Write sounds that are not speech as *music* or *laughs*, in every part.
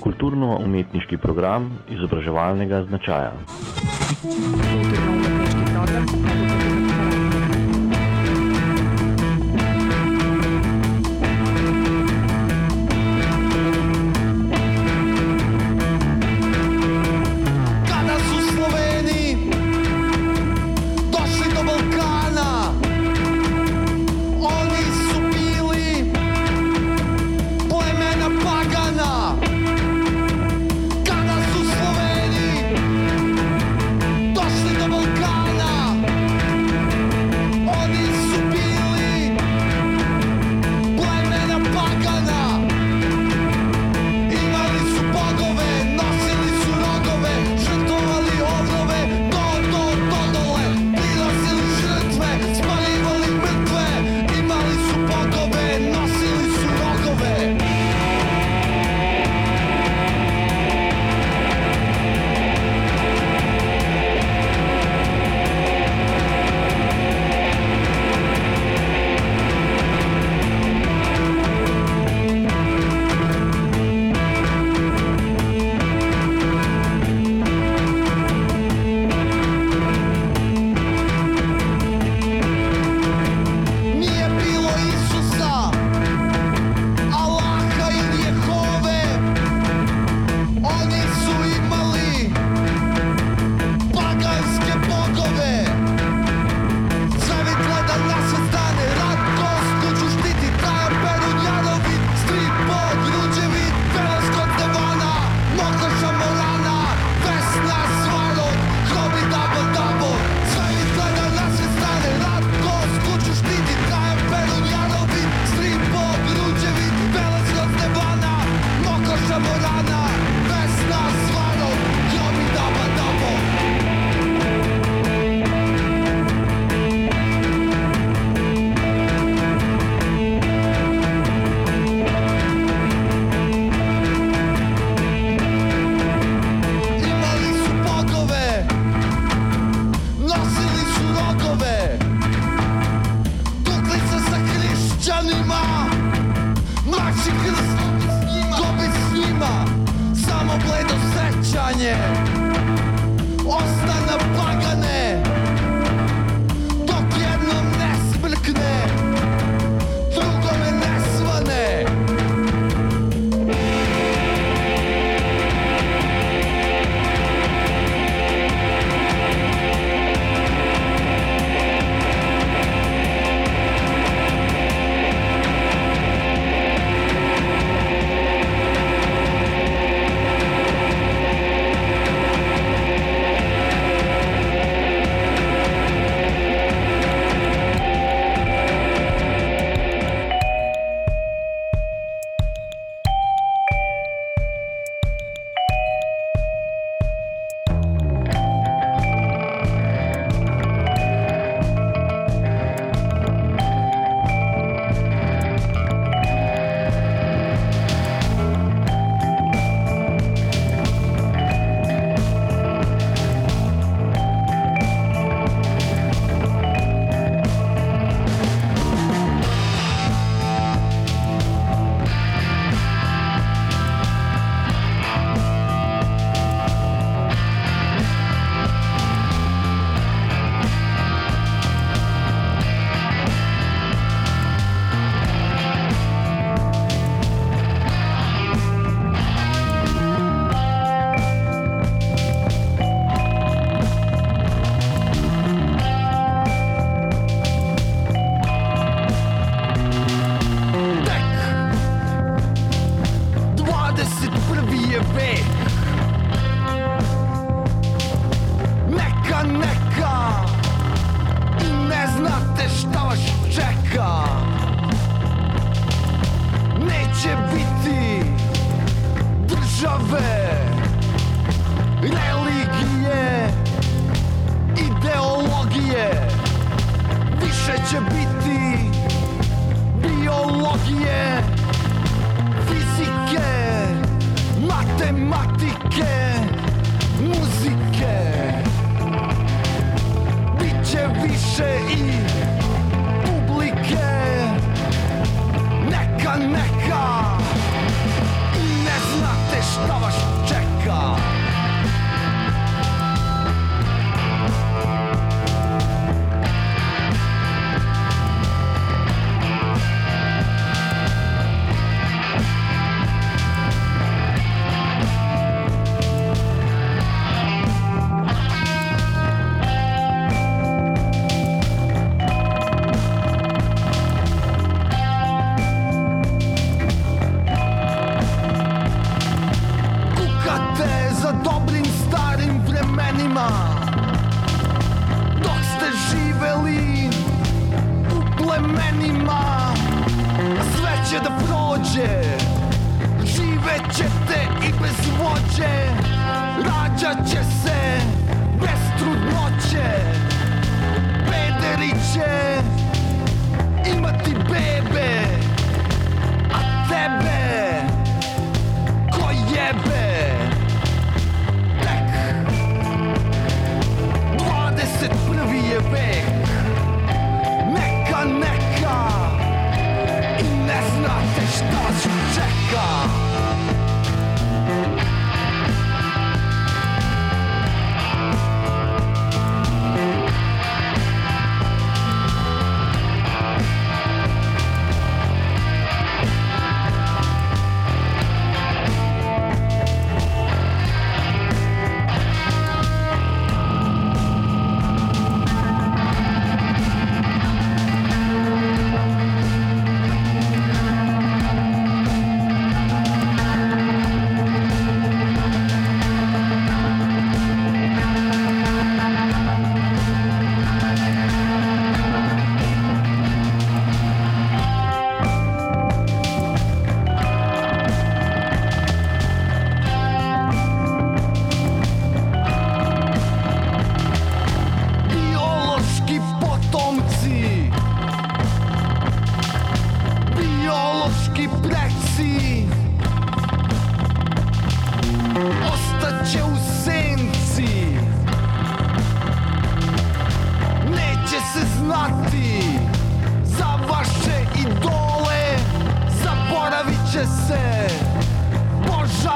Kulturno-umetniški program izobraževalnega značaja. Kulturno-umetniški program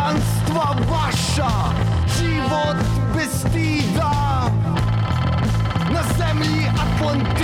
Božanstva vaša Život bez stida na zemlji Atlantida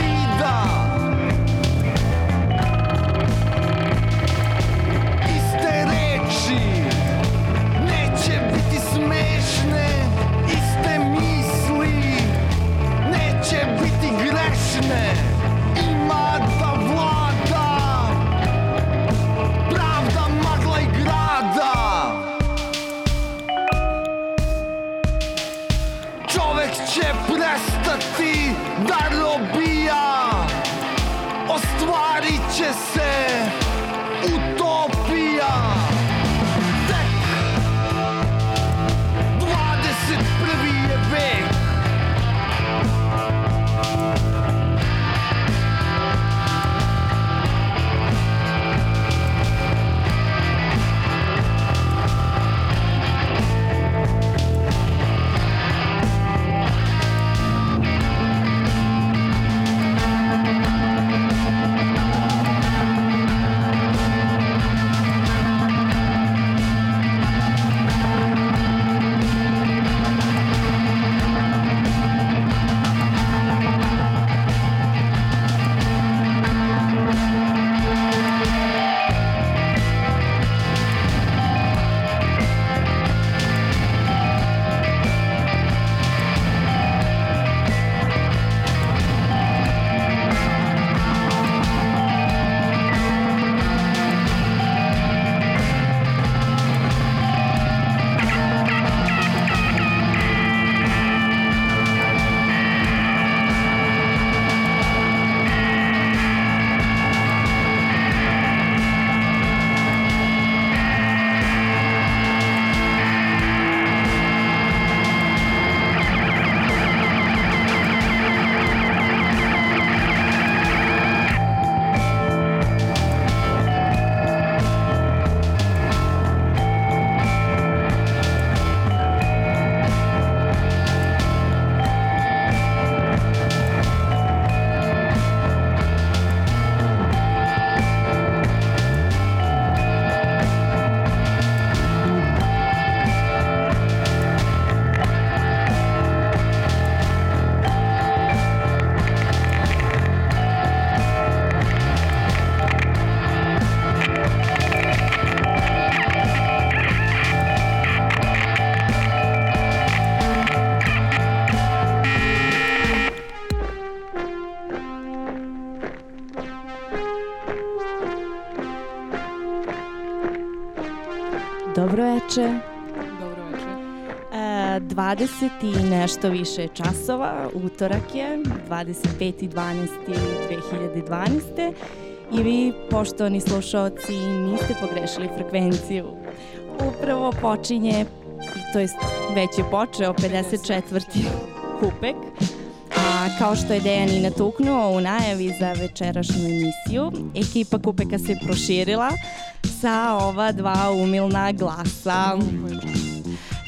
veče. Dobro veče. E, 20 i nešto više časova, utorak je, 25.12.2012. I vi, poštovani slušalci, niste pogrešili frekvenciju. Upravo počinje, to jest već je počeo 54. kupek, A kao što je Dejan i natuknuo u najavi za večerašnju emisiju, ekipa Kupeka se proširila sa ova dva umilna glasa.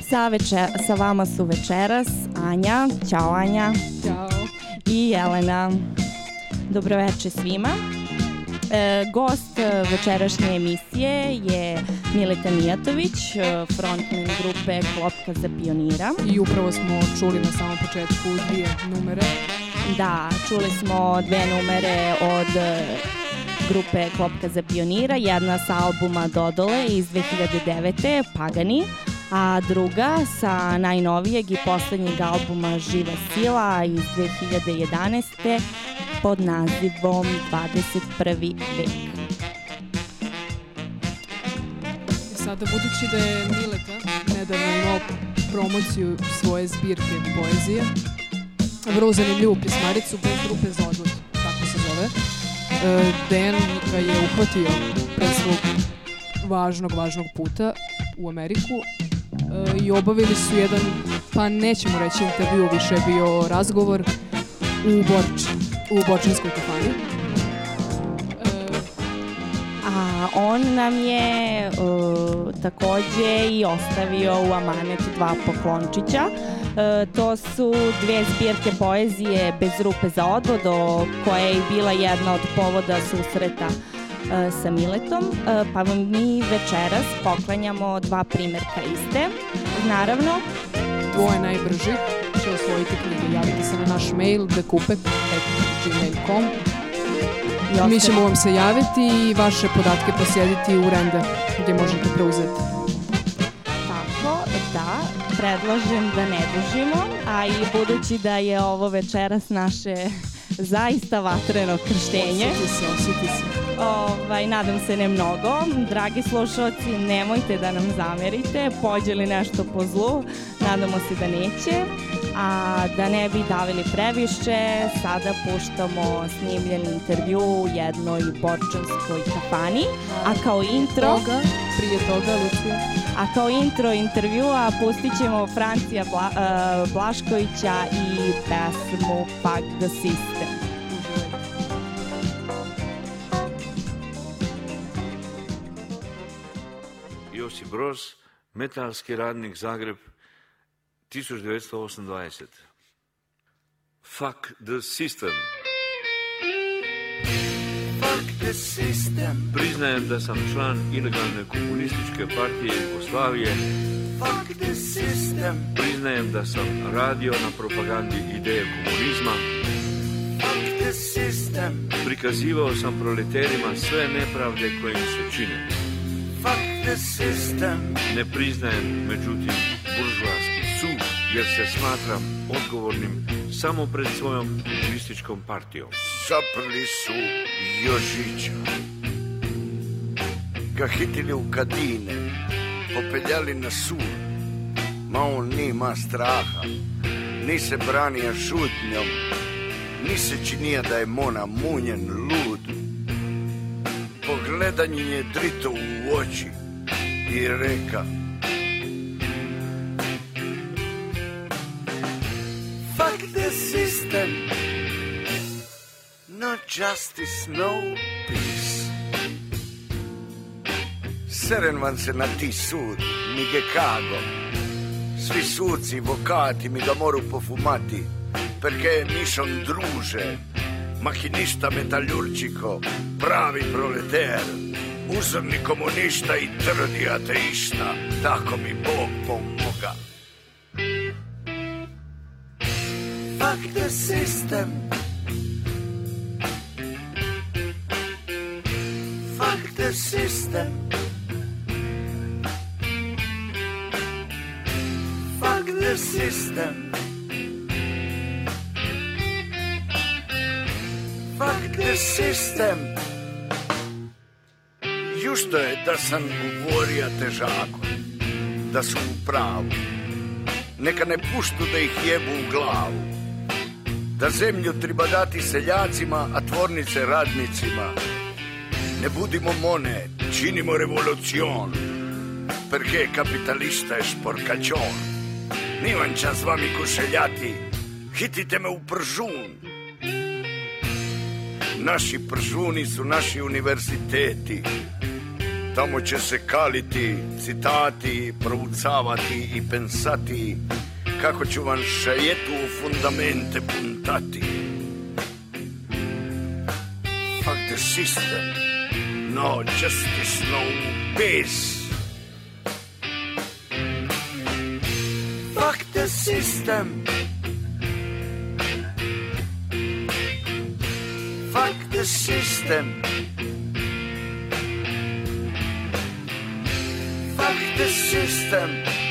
Sa, veče, sa vama su večeras Anja, ćao Anja, Ćao. i Jelena. Dobroveče svima. E, gost večerašnje emisije je Mileta Mijatović, frontman grupe Klopka za pionira. I upravo smo čuli na samom početku dvije numere. Da, čuli smo dve numere od grupe Klopka za pionira, jedna sa albuma Dodole iz 2009. Pagani, a druga sa najnovijeg i poslednjeg albuma Živa sila iz 2011. pod nazivom 21. vek. I sada, budući da je Mileta nedavno imao promociju svoje zbirke poezije, vrlo zanimljivu pismaricu bez grupe za odlud, tako se zove, e, Dejan ga je uhvatio pre svog važnog, važnog puta u Ameriku e, i obavili su jedan, pa nećemo reći intervju, više je bio razgovor u Borč, u Borčinskoj kafani. On nam je uh, takođe i ostavio u amanet dva poklončića. E, to su dve zbirke poezije bez rupe za odvod, koja je bila jedna od povoda susreta e, sa Miletom, e, pa vam mi večeras poklanjamo dva primerka iste. Naravno, dvoje najbržih će osvojiti knjige. Javite se na naš mail dekupek.gmail.com i Mi ćemo vam se javiti i vaše podatke proslijediti u rende gdje možete preuzeti. Tako, da, predlažem da ne dužimo, a i budući da je ovo večeras naše *laughs* zaista vatreno krštenje, Osjeti se, osjeti se. ovaj, nadam se ne mnogo. Dragi slušalci, nemojte da nam zamerite, pođe li nešto po zlu, nadamo se da neće. A da ne bi davili previše, sada puštamo snimljen intervju u jednoj borčanskoj kafani, a kao intro... Toga, prije toga, Lucija. A kao intro intervjua pustit ćemo Francija Bla, uh, Blaškovića i pesmu Fuck the System. Josip Broz, metalski radnik Zagreb, 1928. Fuck the system. Fuck the system, Priznajem da sam član ilegalne komunističke partije Jugoslavije. fuck the system, Priznajem da sam radio na propagandi ideje komunizma. fuck the system, Prikazivao sam proleterima sve nepravde koje im se čine. fuck the system, Ne priznajem, međutim, jer se smatram odgovornim samo pred svojom komunističkom partijom. Saprli su Jožića, ga hitili u kadine, popeljali na sud, ma on nima straha, ni se branija šutnjom, ni se činija da je Mona munjen lud. Pogledan je drito u oči i reka the system. No justice, no peace. Seren se na ti sud, ni ge cago. Svi suci, avvocati mi ga moru pofumati Perché mi son druže Mahinista metaljurčiko Pravi proleter. Uzorni komunista i trdi ateista. Tako mi Bog pomoga Fuck the system Fuck the system Fuck the system Fuck the system Jušto je da sam govorio težako da su u pravu. Neka ne puštu da ih jebu u glavu. Da zemlju treba dati seljacima, a tvornice radnicima. Ne budimo monet, činimo revolucion. Perché capitalista è sporcaccion. Niman čas s vami kušeljati, hitite me u pržun. Naši pržuni su naši univerziteti. Tamo će se kaliti, citati, proucavati i pensati kako ću vam šajetu u fundamente puntati. Fuck the system, no justice, no peace. Fuck the system. Fuck the system. Fuck the system.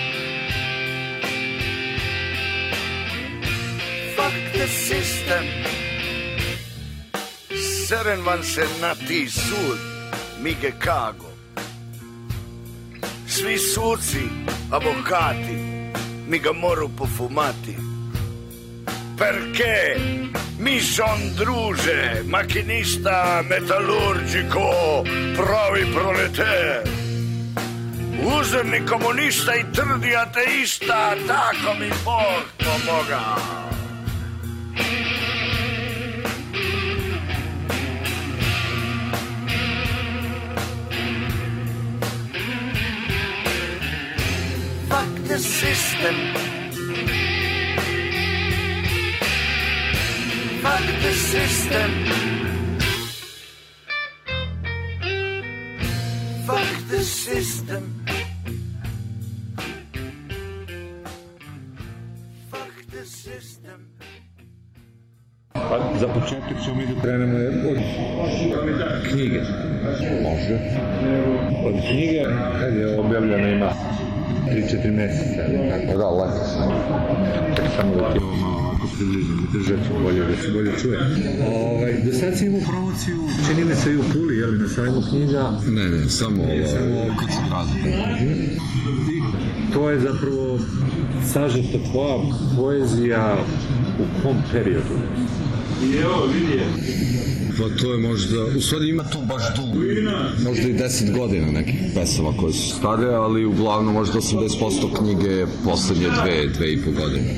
The system. Seren van se na ti sud, Mige Kago. Svi suci, avvocati, mi ga moru pofumati. Perché mi son druže, macchinista metalurgico, pravi proleter. Uzorni komunista i trdi ateista, tako mi Bog pomogao. The system. Fuck the system. Fuck the system. Fuck the system. Pa za početak ćemo mi da krenemo od knjige. Može. Od knjige, kad je objavljena ima 3-4 meseca. Tako da, lepo sam. Tek samo da ti ovo malo ovako približim, da te žeću bolje, da se bolje čuje. Ovaj, do sad si imao promociju, čini mi se i u Puli, jel, na sajmu knjiga? Ne, ne, samo ovo, samo ovo. kod se To je zapravo sažeta tvoja poezija u kom periodu? I evo vidi Pa to je možda, u stvari ima tu baš dugo, možda i 10 godina nekih pesama koje su stare, ali uglavnom možda 80% knjige je poslednje dve, dve i po godine.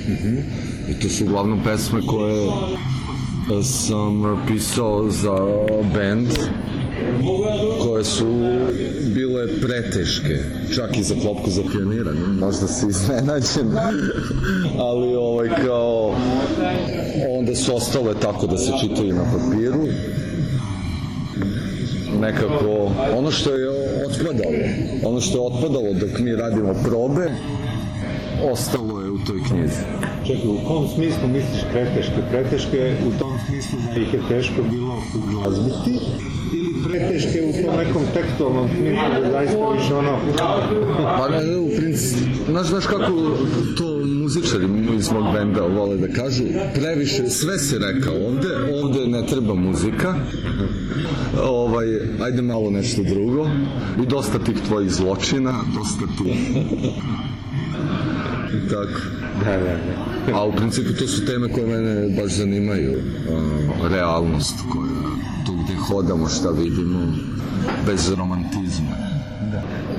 I to su uglavnom pesme koje e, sam pisao za band koje su bile preteške, čak i za klopku za pioniranje, možda si iznenađen, *laughs* ali ovaj kao onda su ostale tako da se čitaju na papiru nekako ono što je otpadalo ono što je otpadalo dok mi radimo probe ostalo je u toj knjizi Čekaj, u kom smislu misliš preteške? Preteške u tom smislu da ih je teško bilo uglazbiti ili preteške u tom nekom tekstualnom smislu da zaista više ono... Pa ne, ne, u principu, znaš, znaš kako to muzičari iz mog benda vole da kažu, previše, sve se reka ovde, ovde ne treba muzika, ovaj, ajde malo nešto drugo, i dosta tih tvojih zločina, dosta tih... Tako. Da, da, da. A u principu to su teme koje mene baš zanimaju. A, realnost koja, tu gde hodamo, šta vidimo, bez romantizma.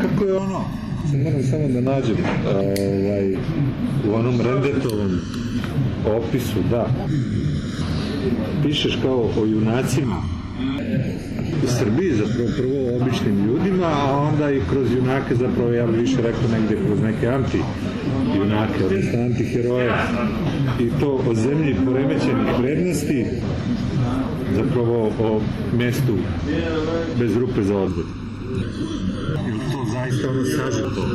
Kako je ono? Sad moram samo da nađem ovaj, u onom Rendetovom opisu, da. Pišeš kao o junacima u Srbiji, zapravo prvo običnim ljudima, a onda i kroz junake, zapravo ja bih više rekao negde kroz neke anti junake, odnosno antiheroje. I to o zemlji poremećenih vrednosti, zapravo o mestu bez rupe za odvod. Ili to zaista ono sažeto?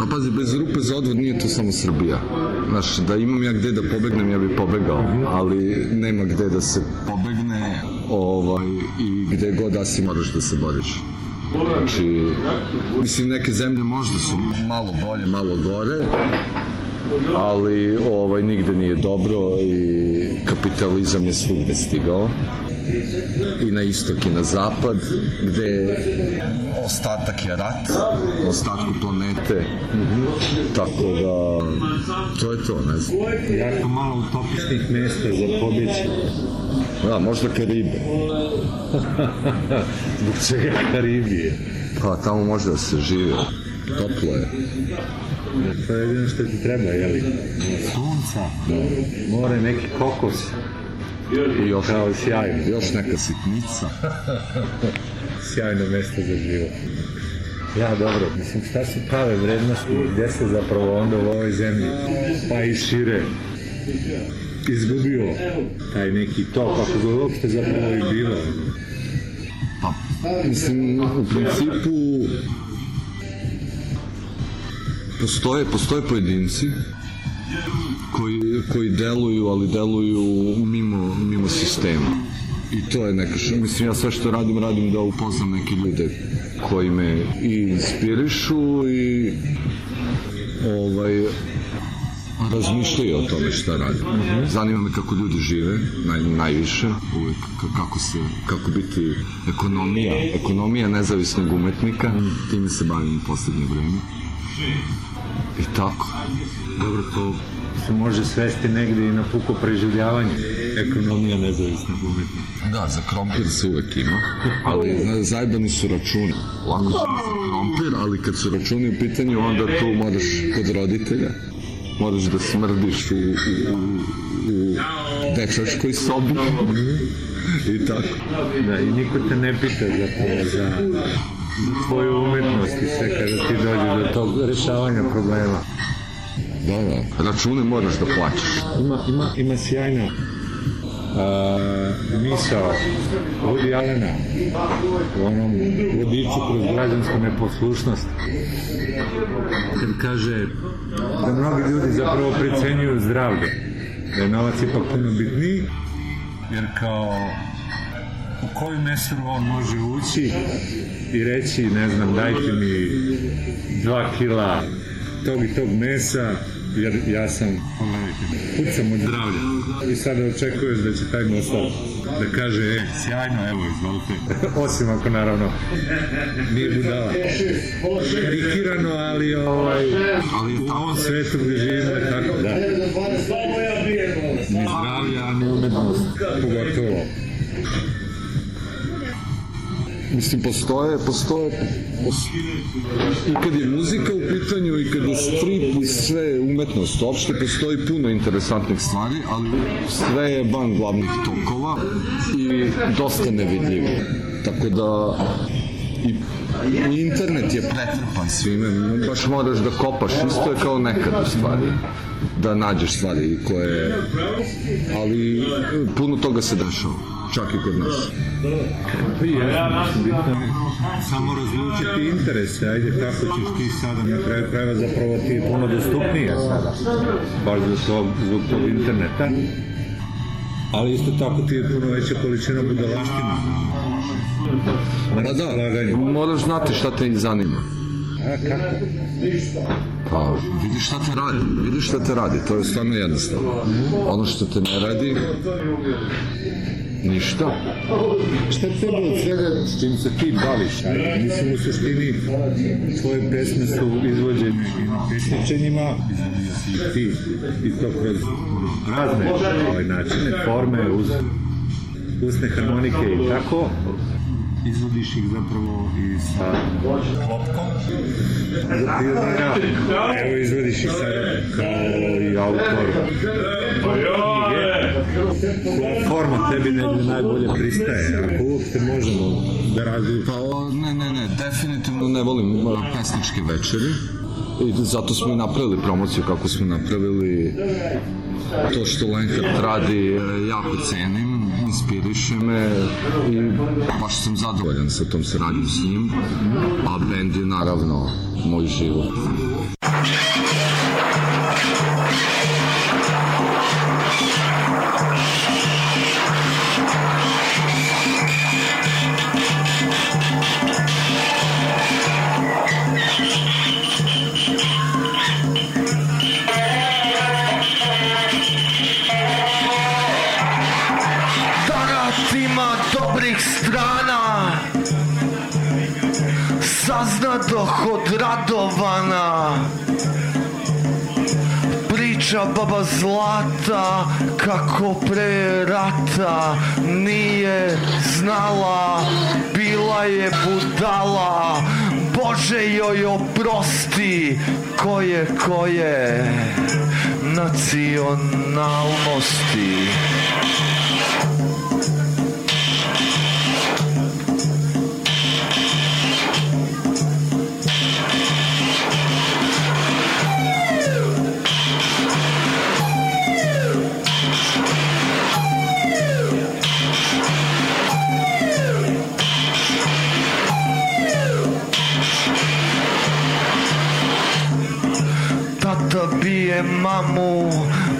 A pazi, bez rupe za odvod nije to samo Srbija. Znaš, da imam ja gde da pobegnem, ja bih pobegao, ali nema gde da se pobegne ovaj, i gde god da si moraš da se boriš. Znači, mislim, neke zemlje možda su malo bolje, malo gore, ali ovaj, nigde nije dobro i kapitalizam je svugde stigao. I na istok i na zapad, gde ostatak je rat, ostatku planete, tako da to je to, ne znam. Jako malo utopičnih mesta za pobjeći. Da, možda Karibe. *laughs* Zbog čega Karibije? Pa tamo može da se živi, toplo je. To je jedino što ti treba, jeli? Sunca, more, neki kokos. I još, Kao sjajno. još neka sitnica. *laughs* Sjajno mesto za život. Ja, dobro, mislim, šta su prave vrednosti, gdje se zapravo onda u ovoj zemlji, pa i šire, izgubio taj neki tok, ako ga uopšte zapravo i bilo. Pa, mislim, u principu postoje, postoje pojedinci koji, koji deluju, ali deluju mimo, mimo sistema. I to je neka, š- mislim, ja sve što radim, radim da upoznam neke ljude koji me i inspirišu i ovaj, razmišljaju o tome šta radim. Zanima me kako ljudi žive, naj, najviše, uvek ka- kako se, kako biti ekonomija, ekonomija nezavisnog umetnika, time se bavim u poslednje vreme. I tako. Dobro, to se može svesti negdje i na puko preživljavanje. Ekonomija nezavisnog umetnika. Da, za krompir se uvek ima, *laughs* ali zna, zajebani su računi. Lako su za krompir, ali kad su računi u pitanju, onda tu moraš kod roditelja, moraš da smrdiš u, u, u, u dečačkoj sobi. *laughs* I tako. Da, i niko te ne pita za, za tvoju umetnost i sve kada ti dođe do tog rešavanja problema. Da, da. Račune moraš da plaćaš. Ima, ima, ima sjajna a, misao Woody Allena u onom vodiču kroz građansku neposlušnost kad kaže da mnogi ljudi zapravo precenjuju zdravlje da je novac ipak puno bitniji jer kao u koju meseru on može ući i reći, ne znam, dajte mi dva kila tog i tog mesa, jer ja sam, pucam od zdravlja. I sada očekuješ da će taj mostar da kaže, e, sjajno, evo, izvolite. *laughs* Osim ako, naravno, nije budala. Karikirano, ali, ovaj, ali u ovom svetu gdje živimo je tako, da. Ni zdravlja, ni umetnost, pogotovo. Mislim, postoje, postoje, pos- i kad je muzika u pitanju, i kad je strip i sve umetnost, uopšte postoji puno interesantnih stvari, ali sve je van glavnih tokova i dosta nevidljivo. Tako da, i, i internet je pretrpan svime, baš moraš da kopaš, isto je kao nekad u stvari da nađeš stvari koje ali puno toga se dešava čak i kod nas je samo razlučiti interese, ajde kako ćeš ti sada na kraju krajeva zapravo ti je puno dostupnije sada, baš za tog, zbog tog interneta, ali isto tako ti je puno veća količina budalaština. Pa da, moraš znati šta te zanima. A kako? Pa, vidiš šta te radi, vidiš šta te radi, to je stvarno jednostavno. Ono što te ne radi, ništa. Šta tebe od svega s čim se ti baviš? Ajde, mislim u suštini tvoje pesme su izvođene i na pesničenjima, izvodio si ih ti i to kroz razne ovaj, načine, forme, uz, usne harmonike i tako. Izvodiš ih zapravo i sa klopkom za pionira. Evo izvodiš ih sada kao i autor knjige. Forma tebi negdje najbolje pristaje, ako uopšte možemo da različimo. Pa, ne, ne, ne, definitivno ne volim pesničke večeri. I zato smo i napravili promociju kako smo napravili to što Lenhart radi e, jako cenim, inspiriše me i baš sam zadovoljan sa tom saradnjom s njim, a bend je naravno moj život. Baba Zlata kako pre rata nije znala Bila je budala. Bože joj oprosti koje koje nacionalnosti Bije mamu,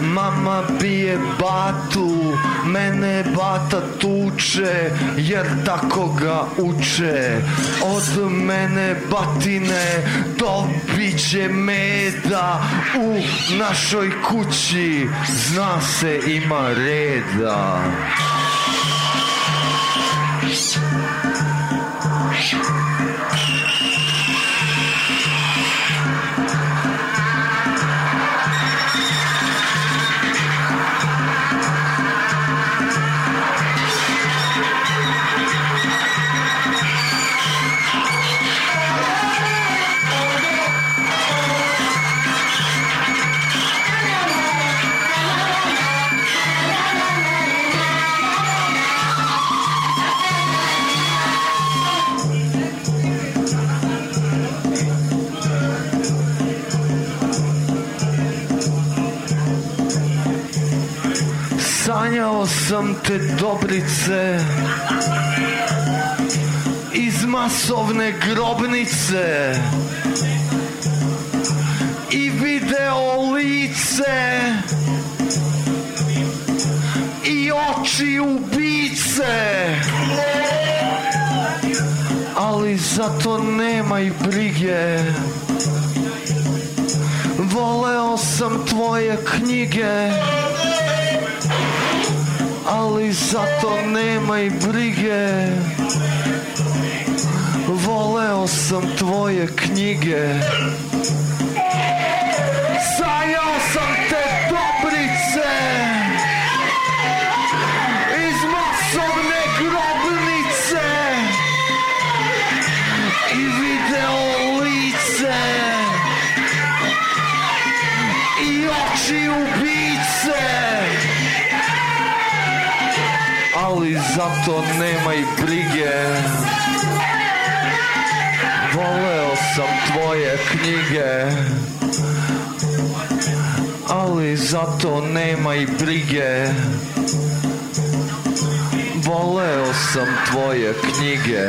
mama bije batu Mene bata tuče jer tako ga uče. Od mene batine dobit će meda U našoj kući. Zna se ima reda sam te dobrice Iz masovne grobnice I video lice I oči ubice. Ali zato nemaj brige. Voleo sam tvoje knjige ali zato nemaj brige. Voleo sam tvoje knjige zato nemaj brige. Voleo sam tvoje knjige Ali zato nemaj brige. Voleo sam tvoje knjige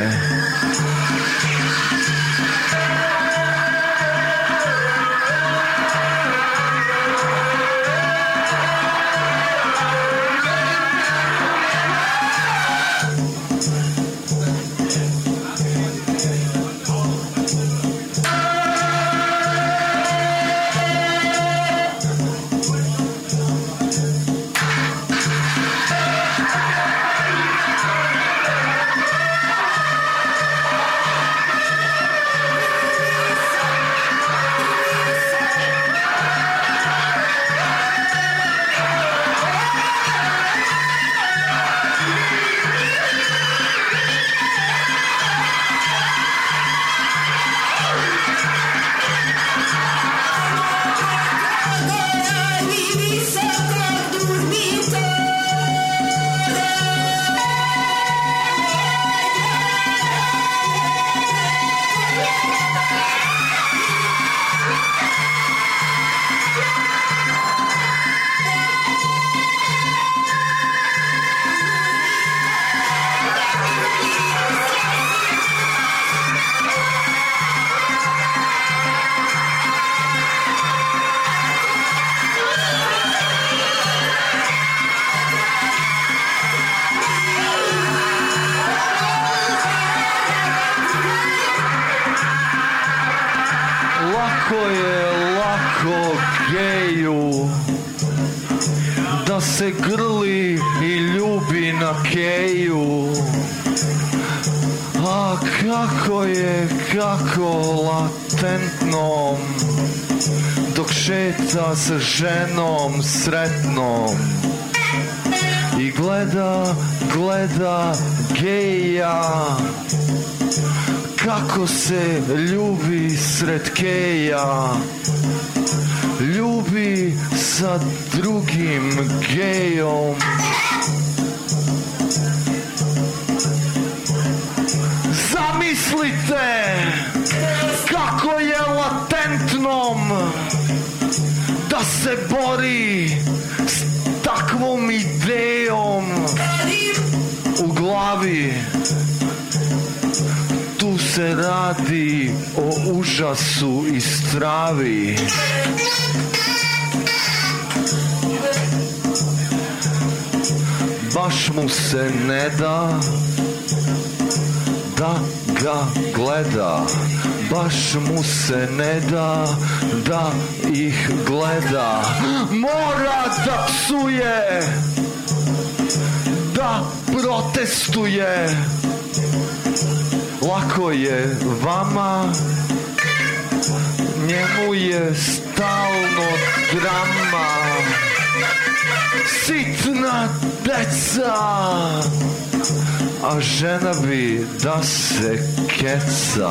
ženom sretnom. I gleda, gleda geja. Kako se ljubi sred keja. Ljubi sa drugim gejom užasu i stravi. Baš mu se ne da da ga gleda. Baš mu se ne da da ih gleda. Mora da psuje Da protestuje. Lako je vama Njemu je stalno drama. Sitna deca a žena bi da se keca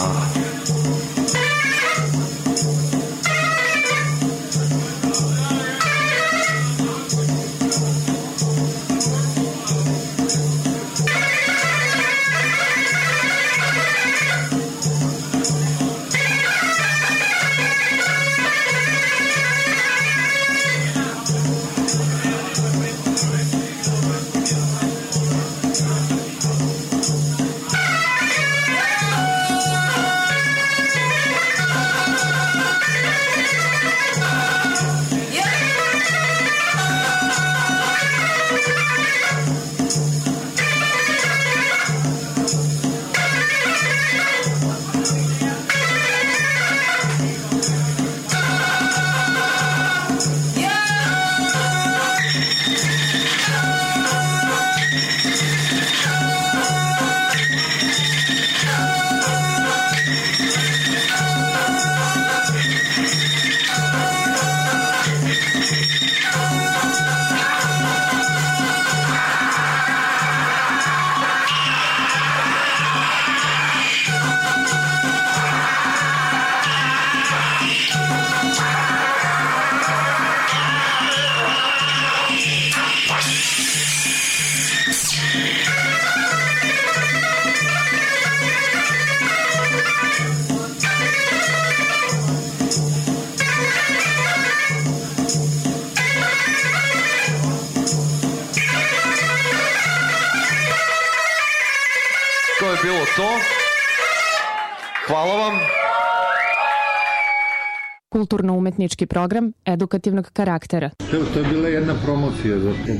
Kulturno-umetnički program edukativnog karaktera. Evo, to je bila jedna promocija zapravo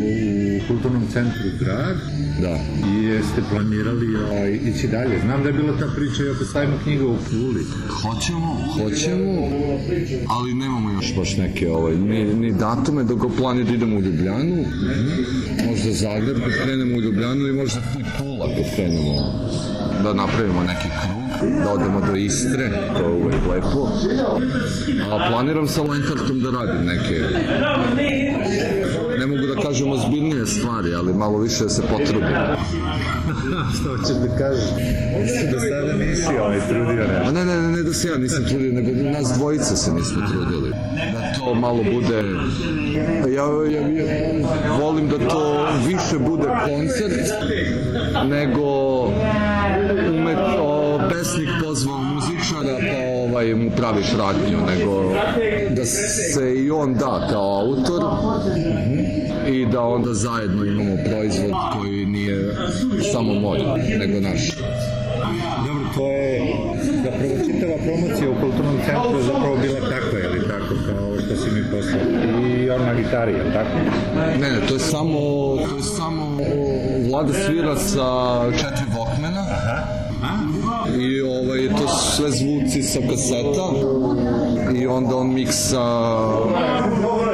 u kulturnom centru grad. Da. I jeste planirali ovaj, ići dalje. Znam da je bila ta priča i oko sajma knjiga u Puli. Hoćemo, hoćemo, ali nemamo još baš neke ovaj, ni, ni datume dok ga plan je da idemo u Ljubljanu, možda Zagreb krenemo u Ljubljanu i možda i Pula krenemo da napravimo neki krug, da odemo do Istre, to je uvek lepo. A planiram sa Lenkartom da radim neke ne mogu da kažem ozbiljnije stvari, ali malo više da se potrudim. *laughs* Što hoćeš da kažeš? Mislim da sada nisi ovaj trudio nešto. A ne, ne, ne, ne da se ja nisam trudio, nego nas dvojica se nismo trudili. Da to malo bude... Ja, ja, ja volim da to više bude koncert nego umet, o, pesnik pozvao muzičara pa ovaj mu pravi pratnju, nego da se i on da kao autor i da onda zajedno imamo proizvod koji nije samo moj, nego naš. Dobro, to je zapravo čitava promocija u kulturnom centru zapravo bila takva, je li tako, kao što si mi poslao. I on na gitari, je tako? Ne, ne, to je samo, to je samo Vlada svira sa četiri Walkmana. I ovaj, to su sve zvuci sa kaseta i onda on miksa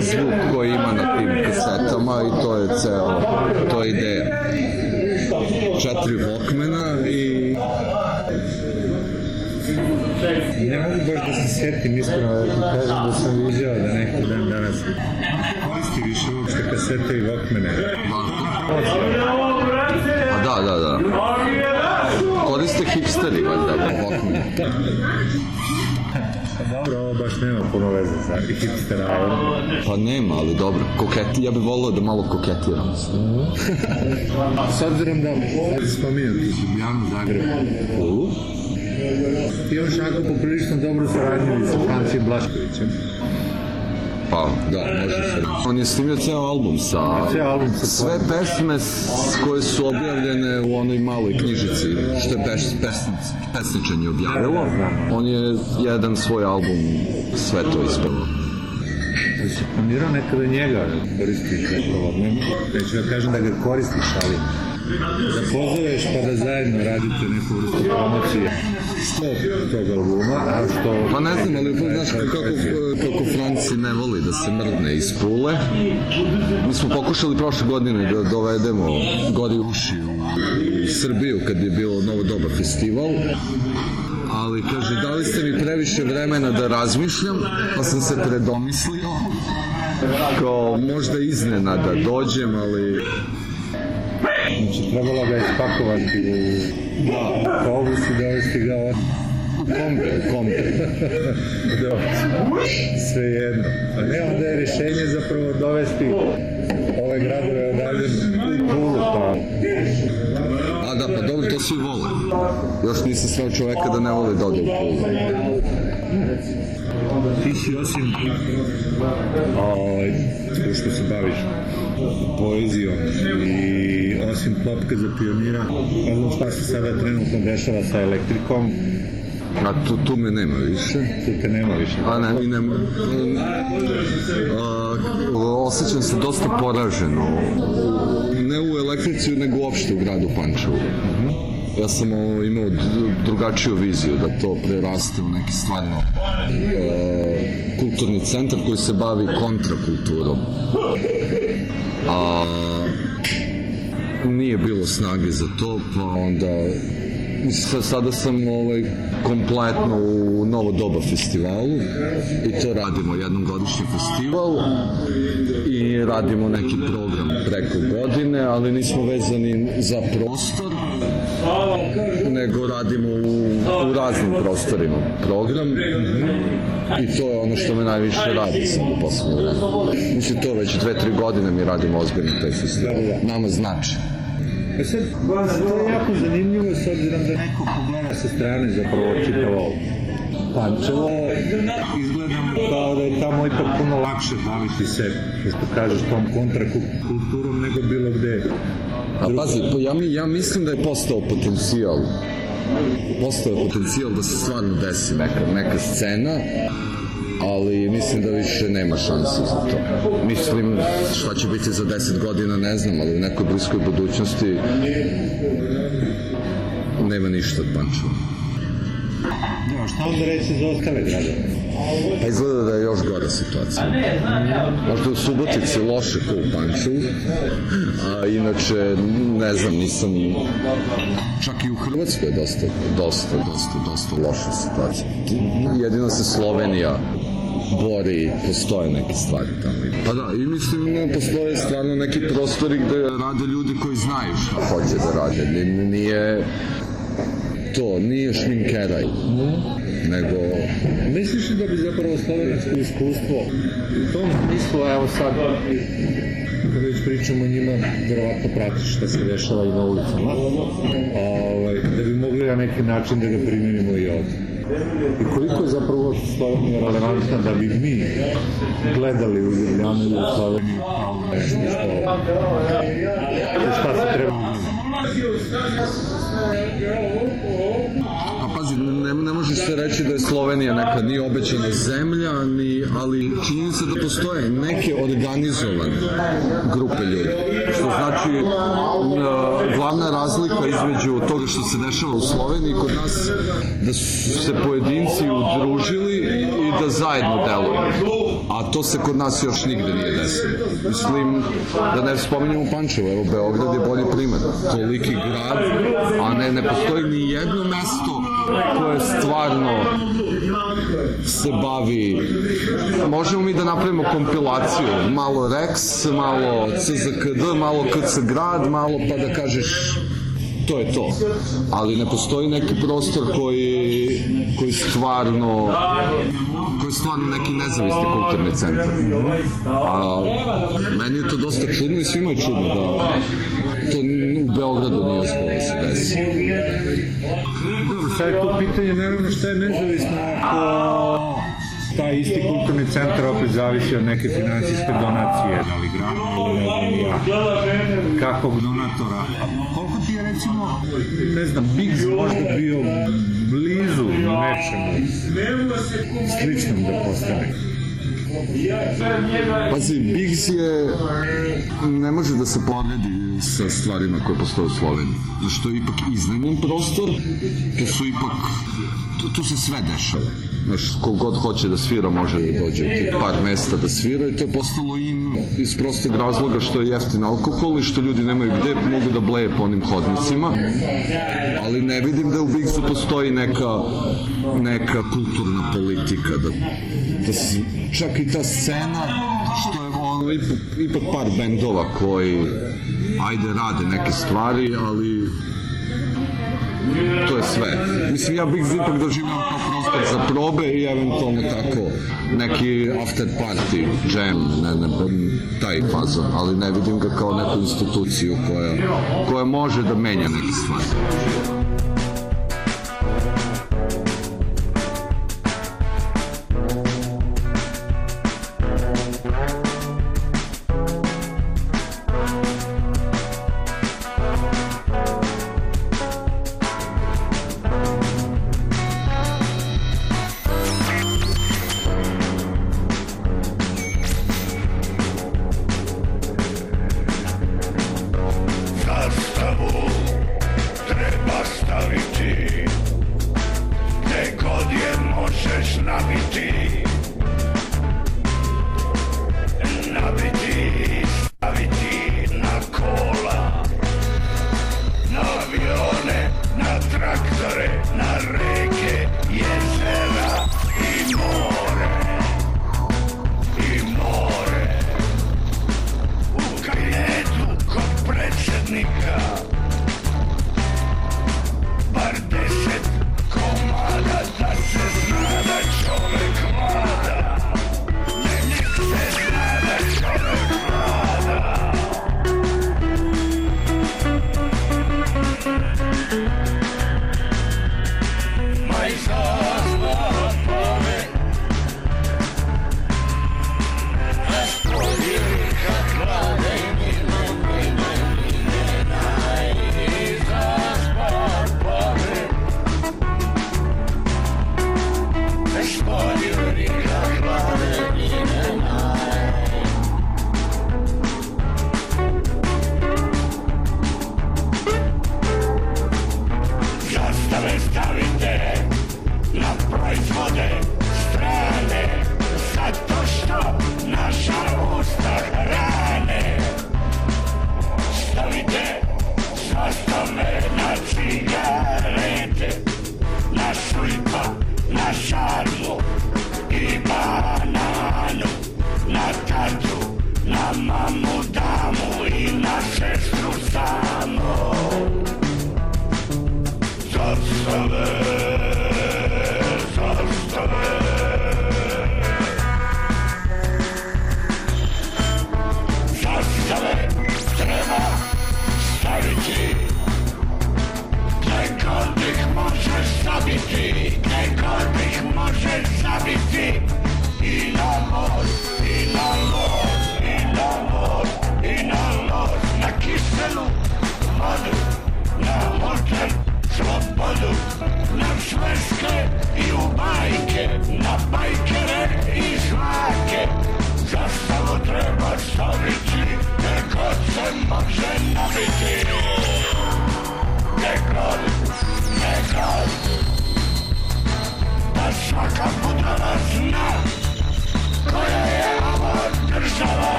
zvuk koji ima na tim kasetama i to je ceo, to je ideja. Četiri Walkmana i Ne mogu baš da se setim, iskreno, da ti kažem da sam viđao da neki dan danas koristi više uopšte kasete i Walkmane. A da, da, da. Koriste hipsteri, valjda, Walkman. Dobro, ovo baš nema puno veze sa hipstera. Pa nema, ali dobro. Koketi, ja bih volio da malo koketiram. S obzirom da spominjam Ljubljanu, Zagreb. Ti imaš jako poprilično dobru saradnju sa Francijem Blaškovićem. Pa, da, može se. On je snimio ceo album sa... Ceo album sa Sve pesme s- koje su objavljene u onoj maloj knjižici, što je peš, pesnic, pesničanje objavilo. On je jedan svoj album sve to ispalo. Da si planirao nekada njega da koristiš zapravo, ne, neću da kažem da ga koristiš, ali da pozoveš pa da zajedno radite neku vrstu promocije što tog albuma, a što... Pa ne znam, ali znaš kako, kako Franci ne voli da se mrdne iz pule. Mi smo pokušali prošle godine da dovedemo Gori uši u, u Srbiju kad je bilo Novo doba festival. Ali kaže, dali ste mi previše vremena da razmišljam, pa sam se predomislio. Kao možda iznenada dođem, ali Znači, trebalo ga ispakovati u autobus i dovesti ga od... kompe, kompe. *laughs* Da, sve jedno. A ne, onda je rešenje zapravo dovesti ove gradove odavde u Pulu, pa... A da, pa dobro, to svi vole. Još nisam sreo čoveka da ne voli da ode u Pulu. Ti si osim ovaj, što se baviš poezijom i osim klopka za pionira, ne znam šta se sada trenutno dešava sa elektrikom, A tu, tu me nema više. tu te nema više. A ne, i nema. A, osjećam se dosta poraženo. Ne u elektrici, nego uopšte u gradu Pančevu. Ja sam imao drugačiju viziju da to preraste u neki stvarno e, kulturni centar koji se bavi kontrakulturom. A nije bilo snage za to, pa onda Sa- sada sam ovaj, kompletno u Novo doba festivalu i to radimo, jednom godišnji festival i radimo neki program preko godine, ali nismo vezani za prostor, nego radimo u, u raznim prostorima program i to je ono što me najviše radi sad u poslednje vreme. Mislim, to već dve, tri godine mi radimo ozbiljno taj festival. Nama znači. E sad, to je jako zanimljivo s obzirom da neko pogleda sa strane zapravo čitavo Pančevo, izgleda kao da je tamo ipak puno lakše baviti se, što kažeš, tom kontrakulturom nego bilo gde. A pazi, pa ja, ja mislim da je postao potencijal. Postao potencijal da se stvarno desi neka, neka scena, ali mislim da više nema šanse za to. Mislim, šta će biti za 10 godina, ne znam, ali u nekoj bliskoj budućnosti nema ništa od Pančeva. Da, šta onda reći za ostale gradove? Pa izgleda da je još gora situacija. Možda u Subotici loše kao u Pančevu, a inače, ne znam, nisam... Čak i u Hrvatskoj je dosta, dosta, dosta, dosta loša situacija. Jedino se Slovenija bori, postoje neke stvari tamo. Pa da, i mislim da postoje stvarno neki prostori gde rade ljudi koji znaju šta hoće da rade. Nije to, nije šminkeraj, nego Misliš li da bi zapravo slovenačko iskustvo u tom smislu, evo sad, kada već pričamo o njima, verovatno pratiš šta se dešava i na ulicama, ovaj, da bi mogli na neki način da ga primjenimo i ovde. I koliko je zapravo Slovenija relevantna da bi mi gledali u Ljubljanu i u Sloveniju kao nešto što, šta se treba pazi, ne, ne možeš se reći da je Slovenija neka ni obećana zemlja, ni, ali činjenica da postoje neke organizovane grupe ljudi. Što znači, e, glavna razlika između toga što se dešava u Sloveniji kod nas, da su se pojedinci udružili i da zajedno deluju. A to se kod nas još nigde nije desilo. Mislim, da ne spominjamo Pančevo, evo Beograd je bolji primer. Toliki grad, a ne, ne postoji ni jedno mesto koje stvarno se bavi možemo mi da napravimo kompilaciju malo Rex, malo CZKD, malo KC Grad, malo pa da kažeš to je to. Ali ne postoji neki prostor koji, koji stvarno koji je stvarno neki nezavisni kulturni centar. A meni je to dosta čudno i svima je čudno da to u Beogradu nije uspelo da se desi. Sad je to pitanje, naravno, šta je nezavisno ako taj isti kulturni centar opet zavisi od neke finansijske donacije, da li grana ili ne znam ja, kakvog donatora. A koliko ti je recimo, ne znam, Biggs možda bio blizu nečemu sličnom da postane? Pazi, Biggs je, ne može da se poredi sa stvarima koje postoje u Sloveniji. Zato što je ipak iznajmljen prostor, to su ipak, tu, tu se sve dešava. Znaš, kogod hoće da svira može da dođe u tih par mesta da svira i to je postalo in iz prostog razloga što je jeftin alkohol i što ljudi nemaju gde mogu da bleje po onim hodnicima. Ali ne vidim da u Biggsu postoji neka, neka kulturna politika da, da se, čak i ta scena što je ono ipak, ipak par bendova koji ajde rade neke stvari, ali to je sve. Mislim, ja Big ipak doživljam kao prostor za probe i eventualno tako neki after party, jam, ne, ne, taj fazon, ali ne vidim ga kao neku instituciju koja, koja može da menja neke stvari.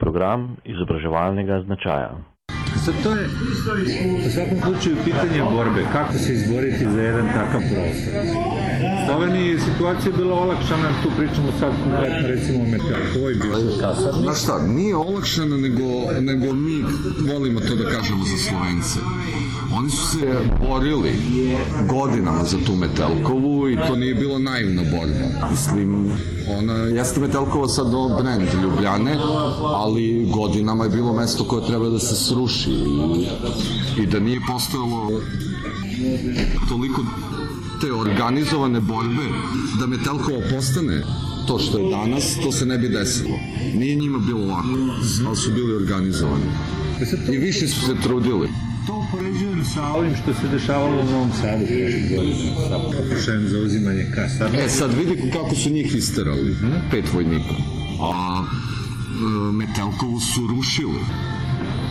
Program izobraževalnega značaja. Sad to je u svakom slučaju pitanje borbe, kako se izboriti za jedan takav prostor. Sloveniji je situacija bila olakšana, tu pričamo sad konkretno recimo o Metalkovoj bivšoj kasarni. Znaš šta, nije olakšano, nego, nego mi volimo to da kažemo za Slovence. Oni su se borili godinama za tu Metelkovu i to nije bilo naivna borba. Mislim, ona, jeste Metelkova sad do brand Ljubljane, ali godinama je bilo mesto koje treba da se sruši i, i da nije postojalo toliko te organizovane borbe da Metelkova postane to što je danas, to se ne bi desilo. Nije njima bilo lako, ali su bili organizovani. I više su se trudili. To upoređujem sa ovim što se dešavalo u Novom Sadu prošle godine, sa pokušajem za uzimanje kasarne. E sad vidi kako su njih isterali, pet vojnika. A e, Metelkovu su rušili.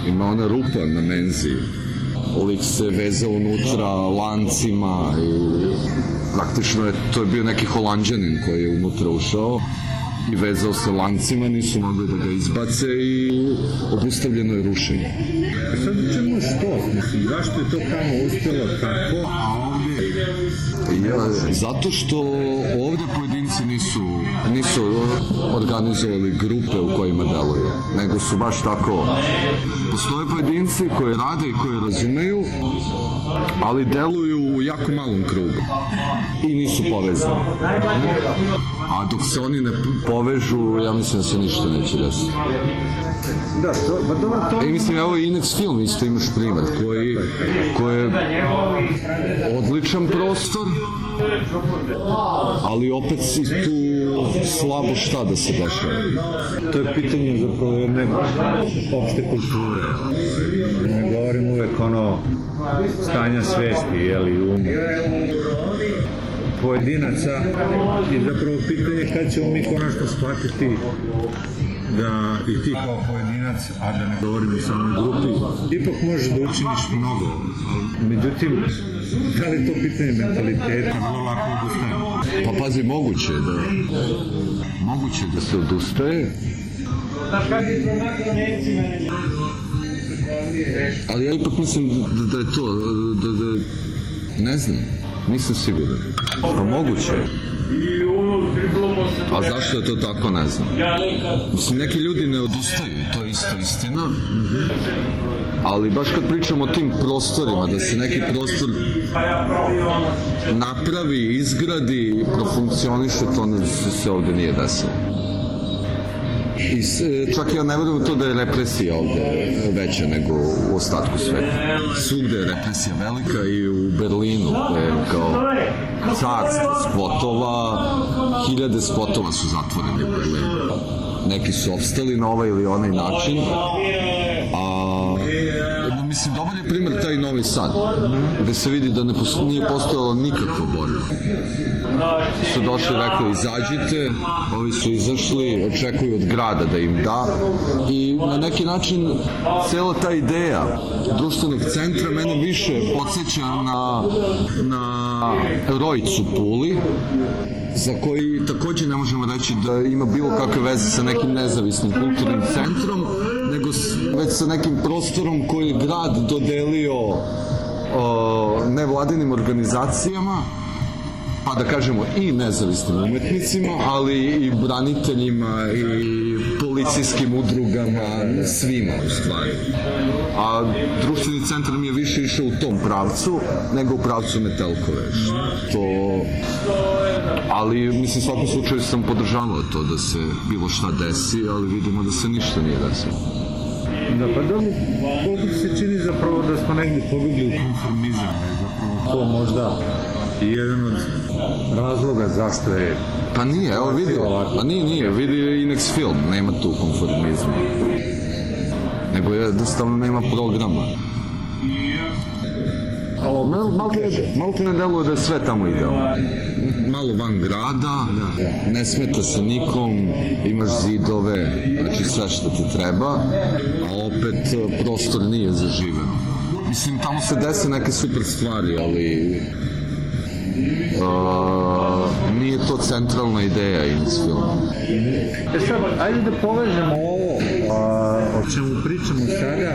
Ima ona rupa na menzi. Lik se vezao unutra lancima i praktično je, to je bio neki holandjanin koji je unutra ušao i vezao se lancima, nisu mogli da ga izbace i obustavljeno je rušenje. E sad čemu je što? Mislim, zašto je to tamo uspjelo tako, a ovdje... Ja, zato što ovde pojedinci nisu, nisu organizovali grupe u kojima deluju, nego su baš tako, postoje pojedinci koji rade i koji razumeju, ali deluju u jako malom krugu i nisu povezani. A dok se oni ne povežu, ja mislim da se ništa neće desiti. Da, to, pa dobro, to... I mislim, evo i Inex Film isto imaš primer, koji, koji je odličan prostor, ali opet si tu slabo šta da se dešava. To je pitanje zapravo jedne opšte kulture. Ne govorim uvek ono stanja svesti, jeli, umu pojedinaca i zapravo pitanje kad ćemo mi konačno shvatiti da i ti kao pojedinac, a da ne govorim o samoj grupi, ipak možeš da učiniš mnogo. Međutim, da li je to pitanje mentaliteta, vrlo lako odustaje. Pa pazi, moguće je da moguće je da se odustaje, ali ja ipak mislim da, da je to, da, da, ne znam, nisam siguran. Pa moguće je. A zašto je to tako, ne znam. Mislim, neki ljudi ne odustaju, to je isto istina. Ali baš kad pričamo o tim prostorima, da se neki prostor napravi, izgradi i profunkcioniše, to se ovde nije desilo. I s, čak ja ne verujem to da je represija ovde veća nego u ostatku sveta. Svugde je represija velika i u Berlinu, gde je kao carstvo spotova, hiljade spotova su zatvoreni u Berlinu. Neki su opstali na ovaj ili onaj način, mislim, dobar je primjer taj Novi Sad, gde se vidi da ne posto, nije postojala nikakva borba. Su došli, rekli, izađite, ovi su izašli, očekuju od grada da im da i na neki način cela ta ideja društvenog centra mene više podsjeća na, na Rojcu Puli, za koji takođe ne možemo reći da ima bilo kakve veze sa nekim nezavisnim kulturnim centrom, nego već sa nekim prostorom koji je grad dodelio o, nevladinim organizacijama, pa da kažemo i nezavisnim umetnicima, ali i braniteljima i policijskim udrugama, svima u stvari. A društveni centar mi je više išao u tom pravcu nego u pravcu Metelkove. Što ali mislim svakom slučaju sam podržavao to da se bilo šta desi, ali vidimo da se ništa nije desilo. Da, pa dobro, koliko ti se čini zapravo da smo negdje pobjegli u konformizam, je zapravo to možda i jedan od razloga zašto je Pa nije, evo vidi, pa nije, nije, vidi Inex film, nema tu konformizma. Nego jednostavno nema programa. Malo, malo, malo ti ne deluje da je sve tamo idealno. Malo van grada, ne smeta se nikom, imaš zidove, znači sve što ti treba, a opet prostor nije zaživeno. Mislim, tamo se dese neke super stvari, ali uh, nije to centralna ideja iz filma. E sad, ajde da povežemo ovo A, o čemu pričamo sada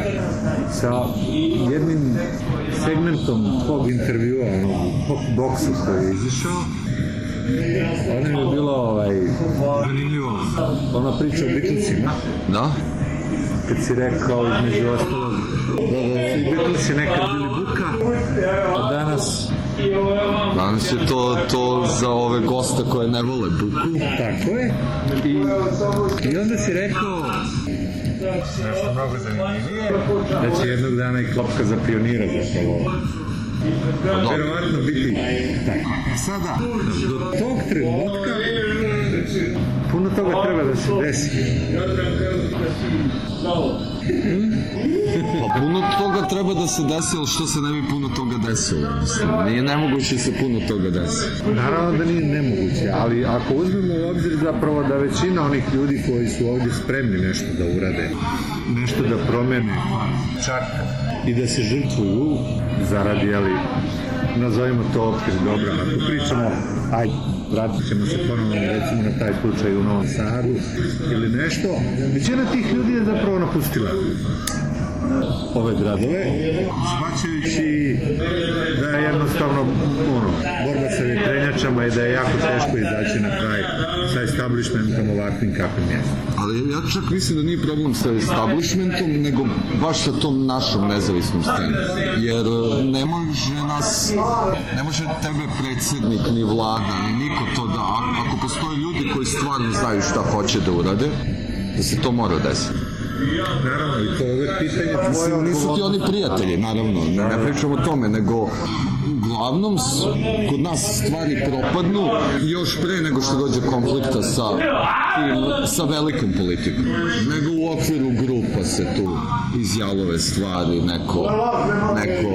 sa jednim segmentom tog intervjua, onog pop boksu koji je izašao, ono je bilo ovaj, zanimljivo. Ona priča o Beatlesima. Da? Kad si rekao između ostalog da, da, Beatlesi nekad bili buka, a danas Danas je to, to za ove goste koje ne vole buku. Tako je. I, i onda si rekao nešto mnogo zanimljivije, da će jednog dana i klopka za pionira zapravo verovatno biti tako. Sada, do tog trenutka puno toga treba da se desi. Pa puno toga treba da se desi, ali što se ne bi puno toga desilo? Mislim, nije nemoguće se puno toga desi. Naravno da nije nemoguće, ali ako uzmemo u obzir zapravo da većina onih ljudi koji su ovdje spremni nešto da urade, nešto da promene, čak i da se žrtvuju zaradi, jeli, nazovimo to opšte dobra. Ako pričamo, ajde, vratit ćemo se ponovno recimo na taj slučaj u Novom Sadu ili nešto, većina tih ljudi je zapravo napustila ove gradove, shvaćajući da je jednostavno ono, borba sa vjetrenjačama i da je jako teško izaći na kraj sa establishmentom ovakvim kakvim je. Ali ja čak mislim da nije problem sa establishmentom, nego baš sa tom našom nezavisnom scenom. Jer e, ne može nas, ne može tebe predsjednik, ni vlada, ni niko to da, ako, postoje ljudi koji stvarno znaju šta hoće da urade, da se to mora desiti. Naravno, i to je uvek pitanje tvoje Mislim, nisu ti oni prijatelji, naravno, ne, ne pričamo o tome, nego uglavnom kod nas stvari propadnu još pre nego što dođe konflikta sa, tim, sa velikom politikom. Nego u okviru grupa se tu izjalove stvari, neko, neko,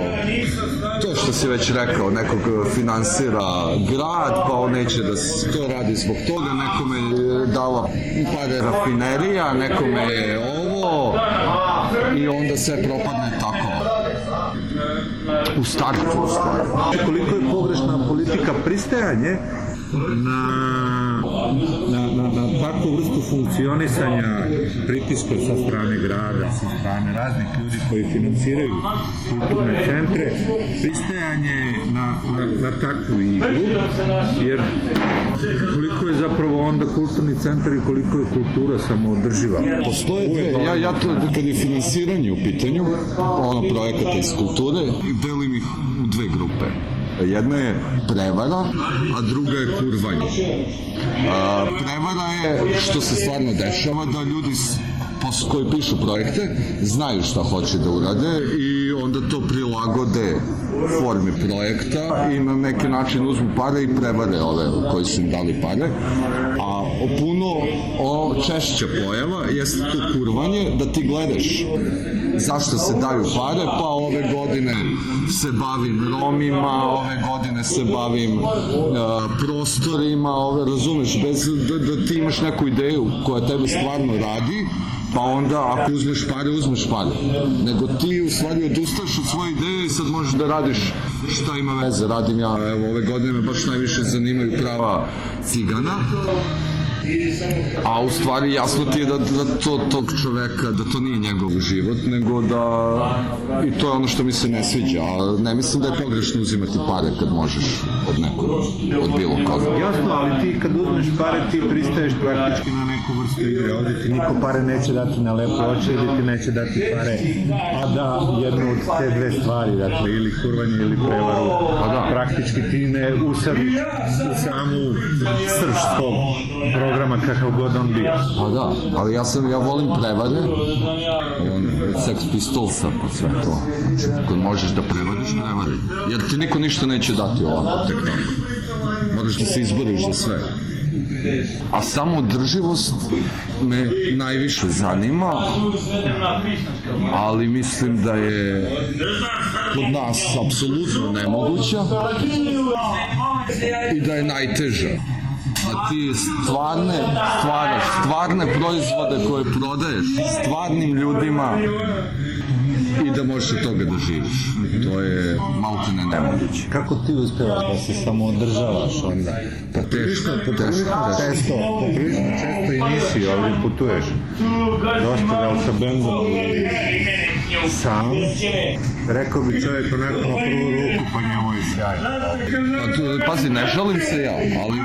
to što si već rekao, nekog finansira grad, pa on neće da to radi zbog toga, nekome je dala pare rafinerija, nekome je ovo, i onda sve propadne tako u startu. Koliko je pogrešna politika pristajanje na, na, na, na takvu vrstu funkcionisanja pritiska sa strane grada, sa strane raznih ljudi koji finansiraju kulturne centre, pristajanje na, na, na takvu igru, jer koliko je zapravo onda kulturni centar i koliko je kultura samoodrživa. Postoje dve, ja, ja to, kad je finansiranje u pitanju, ono projekata iz kulture, delim ih. Jedna je prevara, a druga je kurvanje. A, prevara je što se stvarno dešava da ljudi koji pišu projekte znaju šta hoće da urade i onda to prilagode formi projekta i na neki način uzmu pare i prevare ove koji su im dali pare. A o puno o, češća pojava jeste to kurvanje da ti gledaš zašto se daju pare, pa ove godine se bavim Romima, ove godine se bavim e, prostorima, ove, razumeš, bez da, da ti imaš neku ideju koja tebe stvarno radi, pa onda ako uzmeš pare, uzmeš pare. Nego ti u stvari odustaješ od svoje ideje i sad možeš da radiš šta ima veze. Radim ja, evo, ove godine me baš najviše zanimaju prava cigana, a u stvari jasno ti je da, da to tog čoveka, da to nije njegov život, nego da i to je ono što mi se ne sviđa, a ne mislim da je pogrešno uzimati pare kad možeš od nekog, od bilo koga. Jasno, ali ti kad uzmeš pare ti pristaješ praktički na neku vrstu igre. Ovdje ti niko pare neće dati na lepo oči ili ti neće dati pare, a da jednu od te dve stvari, dakle ili kurvanje ili prevaru, Pa da. praktički ti ne usadiš u samu srž svog programa kakav god on bio. Pa da, ali ja sam, ja volim prevare, on, Sex Pistolsa, pa sve to. Znači, kad možeš da prevariš, prevari. Jer ti niko ništa neće dati ovako, tek tako. Moraš da se izboriš za sve. A samo održivost me najviše zanima, ali mislim da je kod nas apsolutno nemoguća i da je najteža. Da ti stvarne stvaraš, stvarne proizvode koje prodaješ stvarnim ljudima i da možeš od toga da živiš. To je malte ne nemoguće. Kako ti uspevaš da se samo održavaš onda? Pa teško, teško, teško. često, poprilično često i nisi, ali putuješ. Dosta da li sa bendom ili sam. Rekao bi čovjek onako na prvu ruku, pa njemu je sjaj. Pa, pazi, ne žalim se ja, ali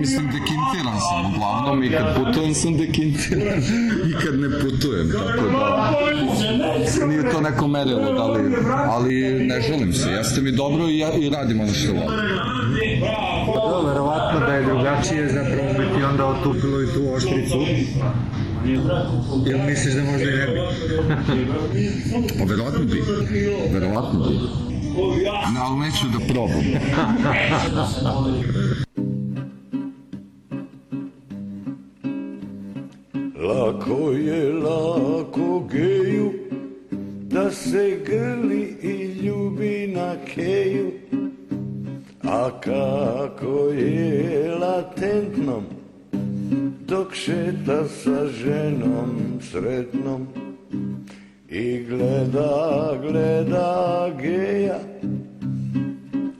mislim dekintiran sam uglavnom i kad putujem sam dekintiran i kad ne putujem, tako da nije to neko merilo, da li, ali ne žalim se, jeste mi dobro i, ja, i radim ono što volim. Pa da, verovatno da je drugačije zapravo biti onda otupilo i tu oštricu. Jel misliš da možda i ne bi? Pa verovatno bi, verovatno bi. Ne, ali neću da probam. Lako je, lako geju Da se grli i ljubi na keju A kako je latentnom Dok šeta sa ženom sretnom I gleda, gleda geja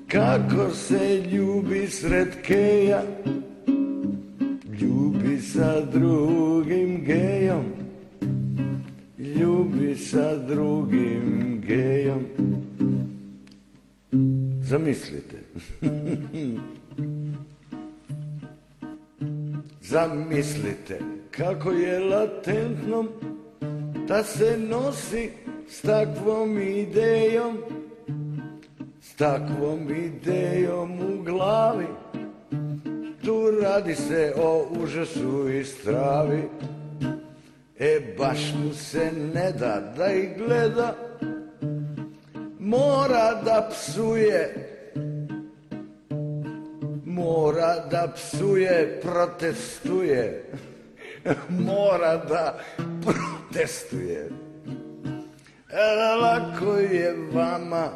Kako se ljubi sred keja. Ljubi sa drugim gejom Ljubi sa drugim gejom. Zamislite. *laughs* Zamislite kako je latentnom Da se nosi s takvom idejom S takvom idejom u glavi. Tu radi se o užasu i stravi. E baš mu se ne da da ih gleda. Mora da psuje Mora da psuje, protestuje *laughs* Mora da protestuje. E, Lako je vama.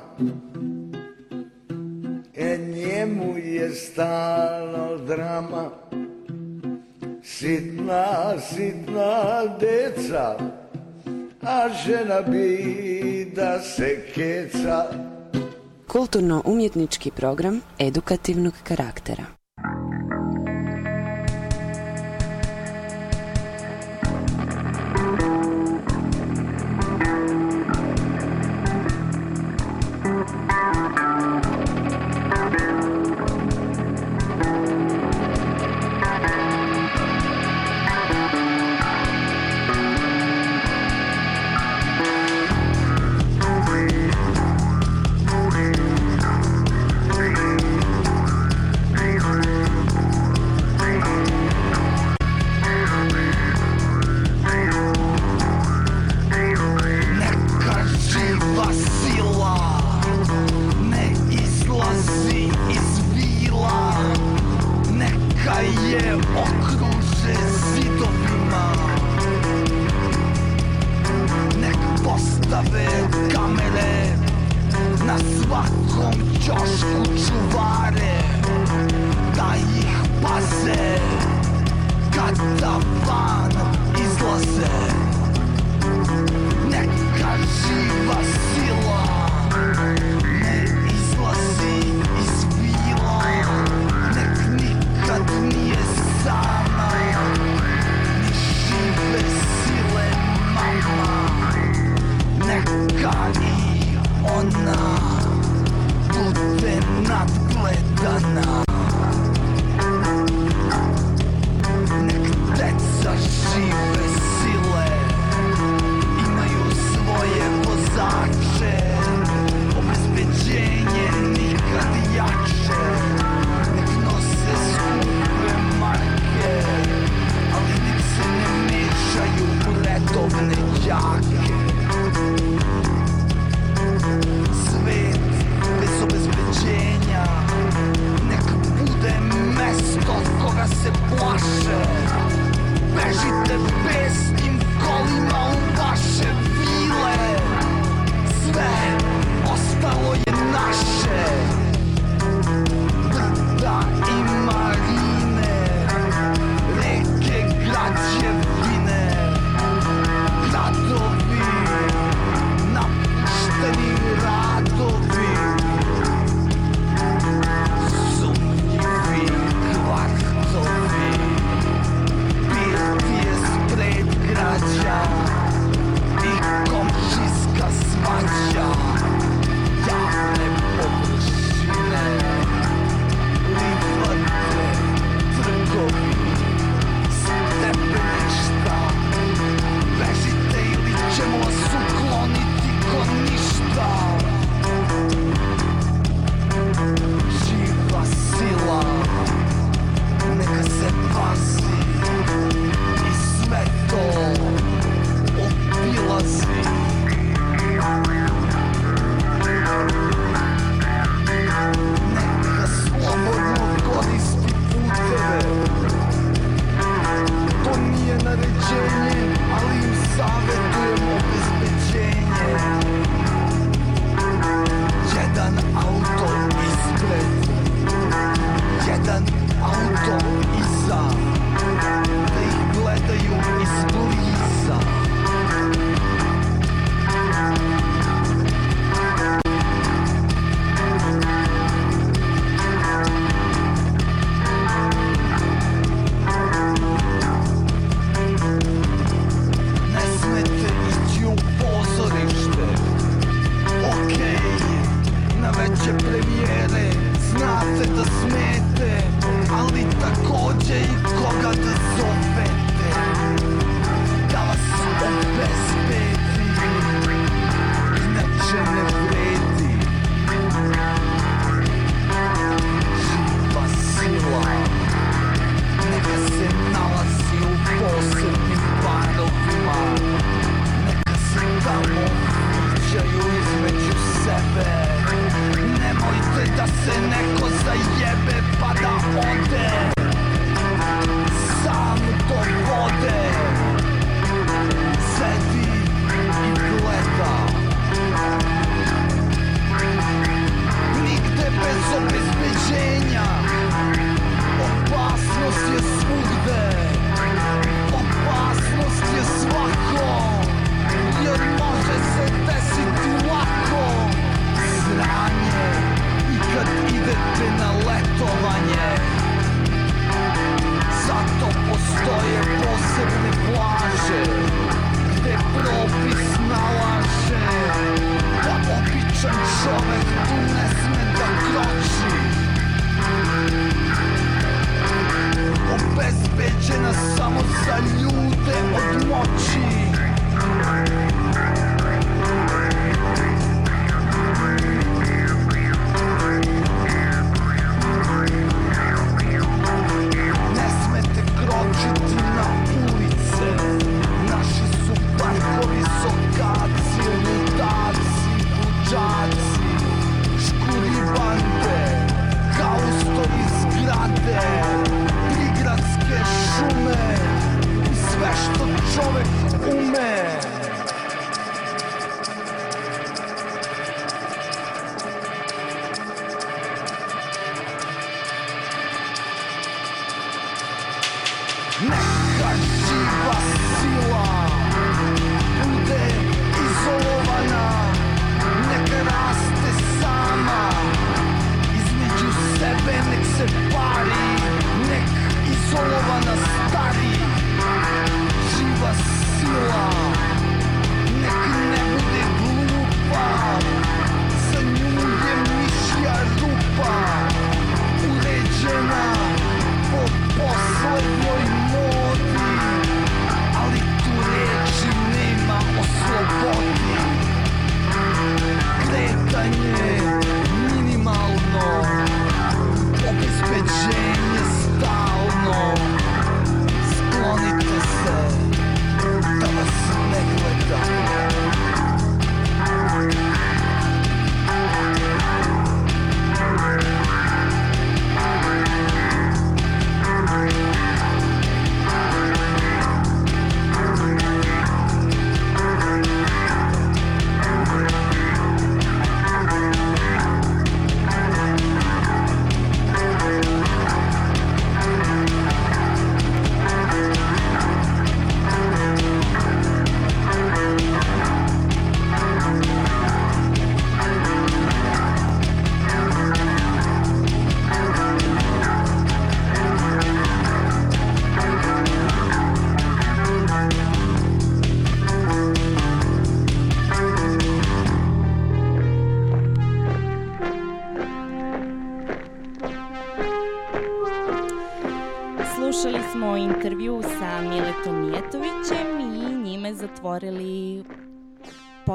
E njemu je stalno drama. Sitna, sitna deca A žena bi da se keca. Kulturno-umjetnički program edukativnog karaktera.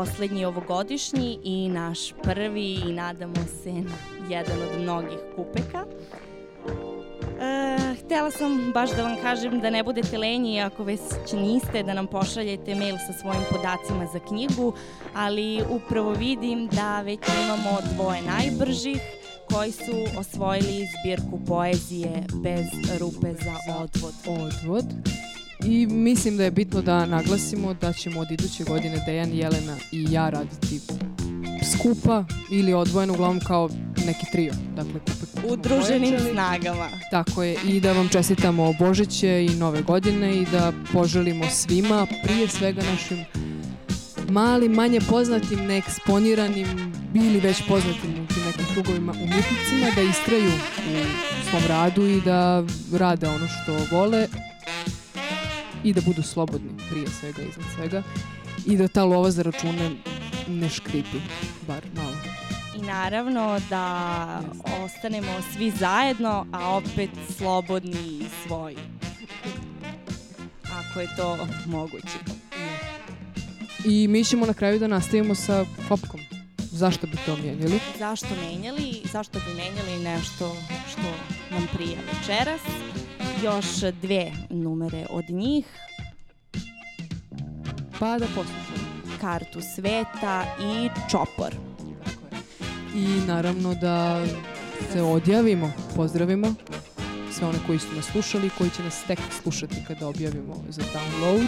poslednji ovogodišnji i naš prvi i nadamo se jedan od mnogih kupeka. E, htela sam baš da vam kažem da ne budete lenji ako već niste da nam pošaljete mail sa svojim podacima za knjigu, ali upravo vidim da već imamo dvoje najbržih koji su osvojili zbirku poezije bez rupe za odvod. Odvod. I mislim da je bitno da naglasimo da ćemo od iduće godine Dejan, Jelena i ja raditi skupa ili odvojeno uglavnom kao neki trio. Dakle, kupi, Udruženim snagama. Tako je. I da vam čestitamo Božiće i Nove godine i da poželimo svima, prije svega našim malim, manje poznatim, neeksponiranim ili već poznatim u tim nekim krugovima umjetnicima da istraju u svom radu i da rade ono što vole, i da budu slobodni prije svega, iznad svega i da ta lova za račune ne škripi, bar malo. I naravno da ostanemo svi zajedno, a opet slobodni i svoji. Ako je to moguće. I mi ćemo na kraju da nastavimo sa kopkom. Zašto bi to mijenjali? Zašto menjali? Zašto bi menjali nešto što nam prija večeras? Još dve numere od njih. Pa da poslušamo. Kartu sveta i čopor. I naravno da se odjavimo, pozdravimo sve one koji su nas slušali, koji će nas tek slušati kada objavimo za download.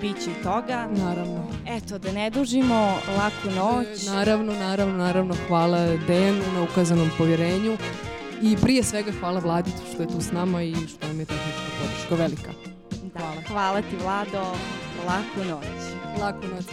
Biće i toga. Naravno. Eto, da ne dužimo, laku noć. E, naravno, naravno, naravno, hvala Dejanu na ukazanom povjerenju i prije svega hvala Vladi što je tu s nama i što nam je tehnička podrška velika. Da, hvala. hvala ti Vlado, laku noć. Laku noć.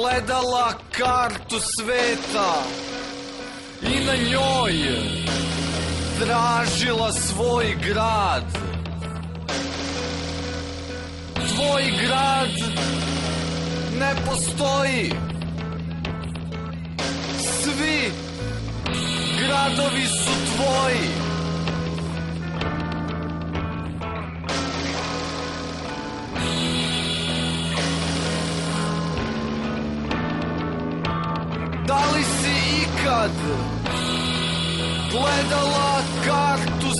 Gledala kartu sveta i na njoj tražila svoj grad? Tvoj grad ne postoji. Svi gradovi su tvoji. Ikad gledala kartu sveta